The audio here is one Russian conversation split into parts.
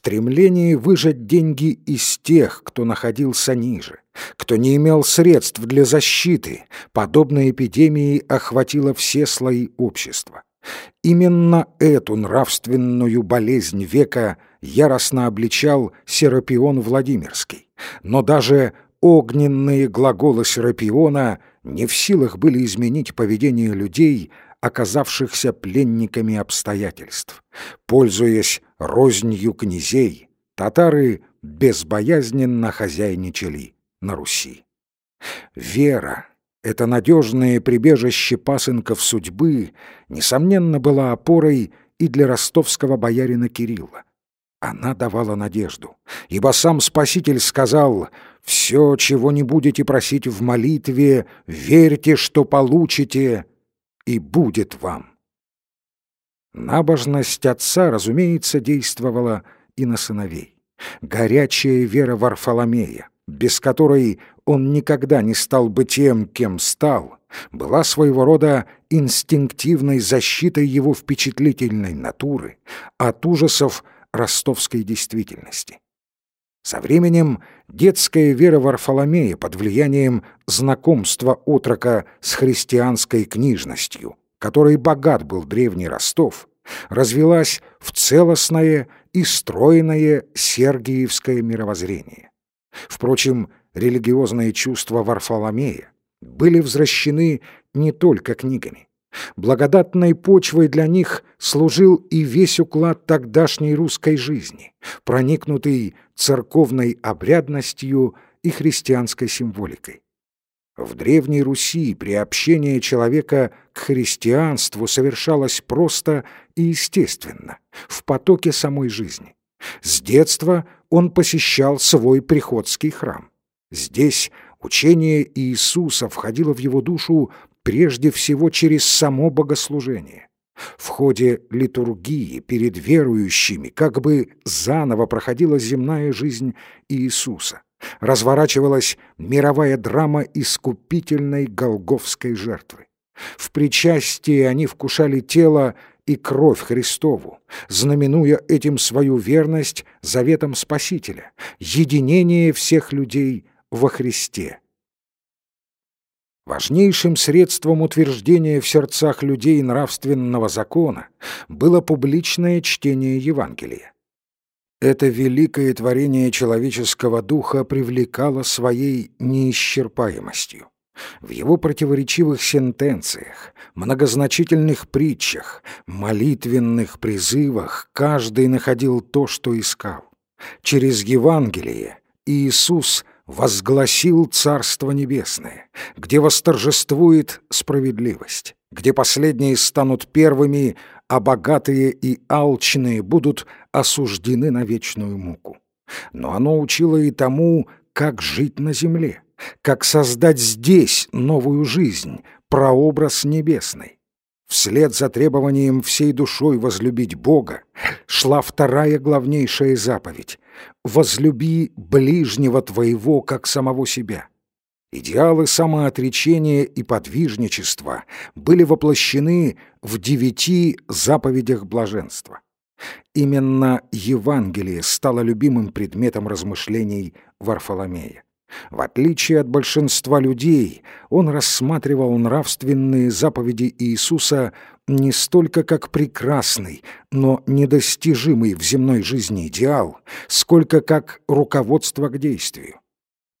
стремлении выжать деньги из тех, кто находился ниже, кто не имел средств для защиты, подобная эпидемии охватила все слои общества. Именно эту нравственную болезнь века яростно обличал Серапион Владимирский. Но даже огненные глаголы Серапиона не в силах были изменить поведение людей, оказавшихся пленниками обстоятельств. Пользуясь рознью князей, татары безбоязненно хозяйничали на Руси. Вера, это надежное прибежище пасынков судьбы, несомненно, была опорой и для ростовского боярина Кирилла. Она давала надежду, ибо сам Спаситель сказал «Все, чего не будете просить в молитве, верьте, что получите, и будет вам». Набожность отца, разумеется, действовала и на сыновей. Горячая вера Варфоломея, без которой он никогда не стал бы тем, кем стал, была своего рода инстинктивной защитой его впечатлительной натуры от ужасов ростовской действительности. Со временем детская вера Варфоломея под влиянием знакомства отрока с христианской книжностью, которой богат был древний Ростов, развелась в целостное и стройное сергиевское мировоззрение. Впрочем, религиозные чувства Варфоломея были возвращены не только книгами. Благодатной почвой для них служил и весь уклад тогдашней русской жизни, проникнутый церковной обрядностью и христианской символикой. В Древней Руси приобщение человека к христианству совершалось просто и естественно, в потоке самой жизни. С детства он посещал свой приходский храм. Здесь учение Иисуса входило в его душу прежде всего через само богослужение. В ходе литургии перед верующими как бы заново проходила земная жизнь Иисуса. Разворачивалась мировая драма искупительной голговской жертвы. В причастии они вкушали тело и кровь Христову, знаменуя этим свою верность заветом Спасителя, единение всех людей во Христе. Важнейшим средством утверждения в сердцах людей нравственного закона было публичное чтение Евангелия. Это великое творение человеческого духа привлекало своей неисчерпаемостью. В его противоречивых сентенциях, многозначительных притчах, молитвенных призывах каждый находил то, что искал. Через Евангелие Иисус возгласил Царство Небесное, где восторжествует справедливость, где последние станут первыми, а богатые и алчные будут осуждены на вечную муку. Но оно учило и тому, как жить на земле, как создать здесь новую жизнь, прообраз небесный. Вслед за требованием всей душой возлюбить Бога шла вторая главнейшая заповедь — «Возлюби ближнего твоего, как самого себя». Идеалы самоотречения и подвижничества были воплощены в девяти заповедях блаженства. Именно Евангелие стало любимым предметом размышлений Варфоломея. В отличие от большинства людей, он рассматривал нравственные заповеди Иисуса не столько как прекрасный, но недостижимый в земной жизни идеал, сколько как руководство к действию.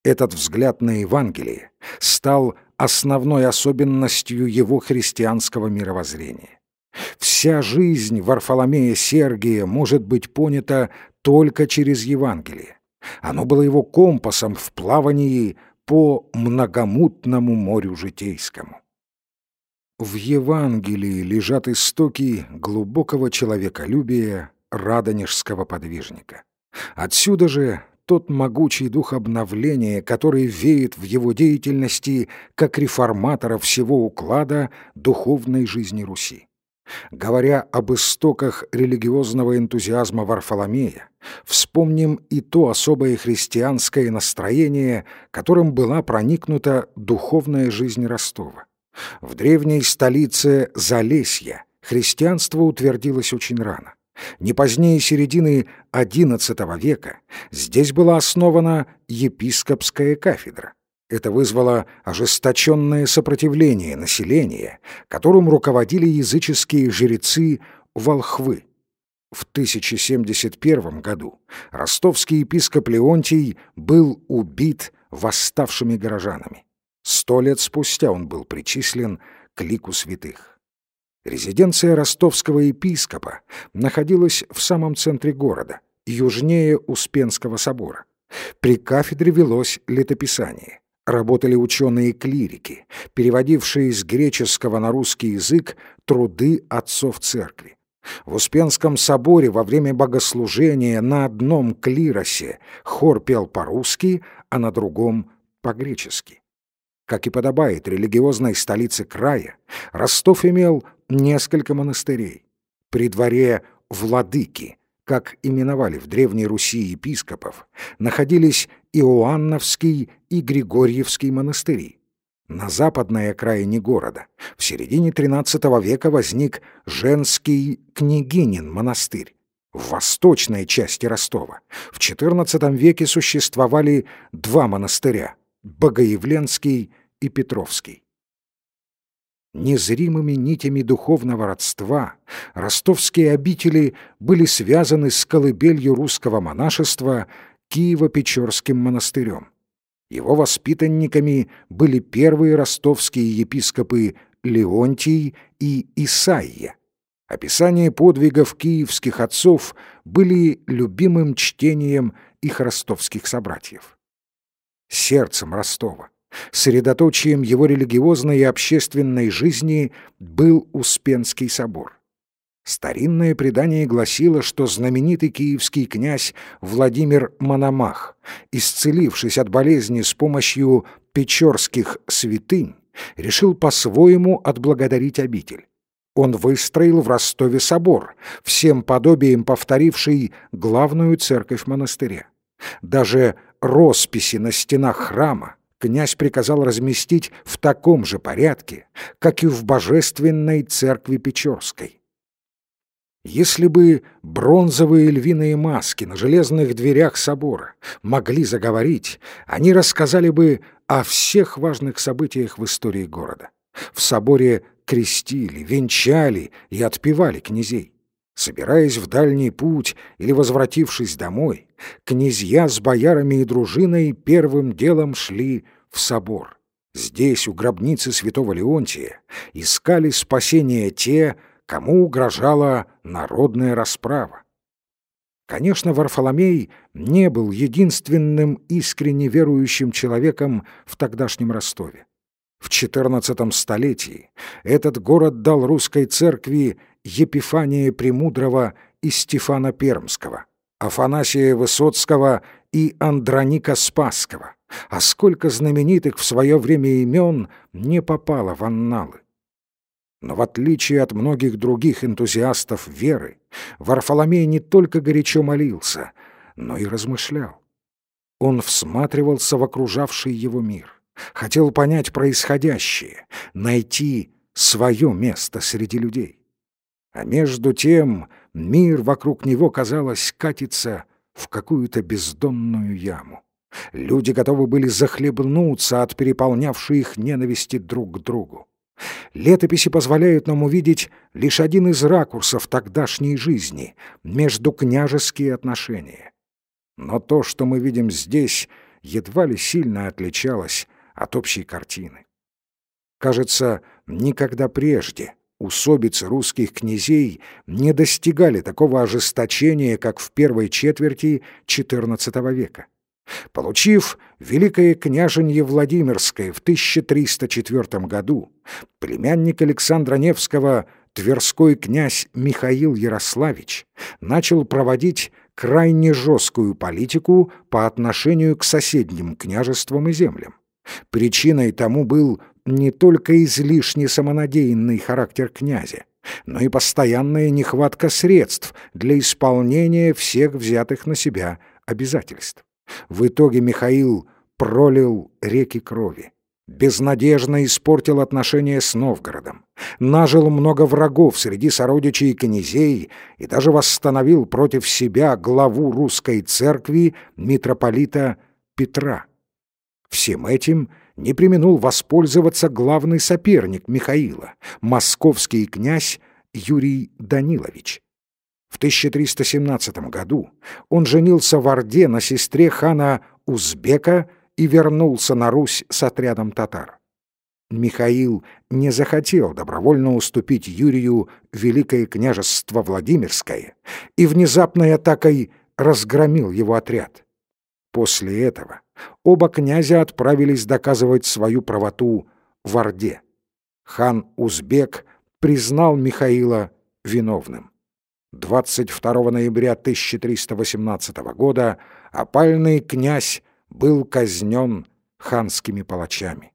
Этот взгляд на Евангелие стал основной особенностью его христианского мировоззрения. Вся жизнь Варфоломея Сергия может быть понята только через Евангелие. Оно было его компасом в плавании по многомутному морю житейскому. В Евангелии лежат истоки глубокого человеколюбия радонежского подвижника. Отсюда же тот могучий дух обновления, который веет в его деятельности как реформатора всего уклада духовной жизни Руси. Говоря об истоках религиозного энтузиазма Варфоломея, вспомним и то особое христианское настроение, которым была проникнута духовная жизнь Ростова. В древней столице Залесья христианство утвердилось очень рано. Не позднее середины XI века здесь была основана епископская кафедра. Это вызвало ожесточенное сопротивление населения, которым руководили языческие жрецы волхвы. В 1071 году ростовский епископ Леонтий был убит восставшими горожанами. Сто лет спустя он был причислен к лику святых. Резиденция ростовского епископа находилась в самом центре города, южнее Успенского собора. При кафедре велось летописание. Работали ученые-клирики, переводившие с греческого на русский язык труды отцов церкви. В Успенском соборе во время богослужения на одном клиросе хор пел по-русски, а на другом — по-гречески. Как и подобает религиозной столице края, Ростов имел несколько монастырей. При дворе владыки, как именовали в Древней Руси епископов, находились Иоанновский и Григорьевский монастыри. На западной окраине города в середине XIII века возник женский княгинин монастырь. В восточной части Ростова в XIV веке существовали два монастыря — Богоявленский и Петровский. Незримыми нитями духовного родства ростовские обители были связаны с колыбелью русского монашества Киево-Печорским монастырем. Его воспитанниками были первые ростовские епископы Леонтий и Исаия. Описания подвигов киевских отцов были любимым чтением их ростовских собратьев. Сердцем Ростова Средоточием его религиозной и общественной жизни был Успенский собор. Старинное предание гласило, что знаменитый киевский князь Владимир Мономах, исцелившись от болезни с помощью печорских святынь, решил по-своему отблагодарить обитель. Он выстроил в Ростове собор, всем подобием повторивший главную церковь монастыря. Даже росписи на стенах храма князь приказал разместить в таком же порядке, как и в Божественной церкви Печорской. Если бы бронзовые львиные маски на железных дверях собора могли заговорить, они рассказали бы о всех важных событиях в истории города. В соборе крестили, венчали и отпевали князей. Собираясь в дальний путь или возвратившись домой, князья с боярами и дружиной первым делом шли в собор. Здесь, у гробницы святого Леонтия, искали спасения те, кому угрожала народная расправа. Конечно, Варфоломей не был единственным искренне верующим человеком в тогдашнем Ростове. В XIV столетии этот город дал русской церкви Епифания Премудрого и Стефана Пермского, Афанасия Высоцкого и Андроника Спасского, а сколько знаменитых в свое время имен не попало в анналы. Но в отличие от многих других энтузиастов веры, Варфоломей не только горячо молился, но и размышлял. Он всматривался в окружавший его мир, хотел понять происходящее, найти свое место среди людей. А между тем мир вокруг него, казалось, катится в какую-то бездонную яму. Люди готовы были захлебнуться от переполнявшей их ненависти друг к другу. Летописи позволяют нам увидеть лишь один из ракурсов тогдашней жизни — междукняжеские отношения. Но то, что мы видим здесь, едва ли сильно отличалось от общей картины. Кажется, никогда прежде — усобицы русских князей не достигали такого ожесточения, как в первой четверти XIV века. Получив Великое княженье Владимирское в 1304 году, племянник Александра Невского, тверской князь Михаил Ярославич, начал проводить крайне жесткую политику по отношению к соседним княжествам и землям. Причиной тому был не только излишне самонадеянный характер князя, но и постоянная нехватка средств для исполнения всех взятых на себя обязательств. В итоге Михаил пролил реки крови. безнадежно испортил отношения с Новгородом, нажил много врагов среди сородичей князей и даже восстановил против себя главу русской церкви митрополита Петра. Всем этим не применул воспользоваться главный соперник Михаила, московский князь Юрий Данилович. В 1317 году он женился в Орде на сестре хана Узбека и вернулся на Русь с отрядом татар. Михаил не захотел добровольно уступить Юрию Великое княжество Владимирское и внезапной атакой разгромил его отряд. После этого оба князя отправились доказывать свою правоту в Орде. Хан Узбек признал Михаила виновным. 22 ноября 1318 года опальный князь был казнен ханскими палачами.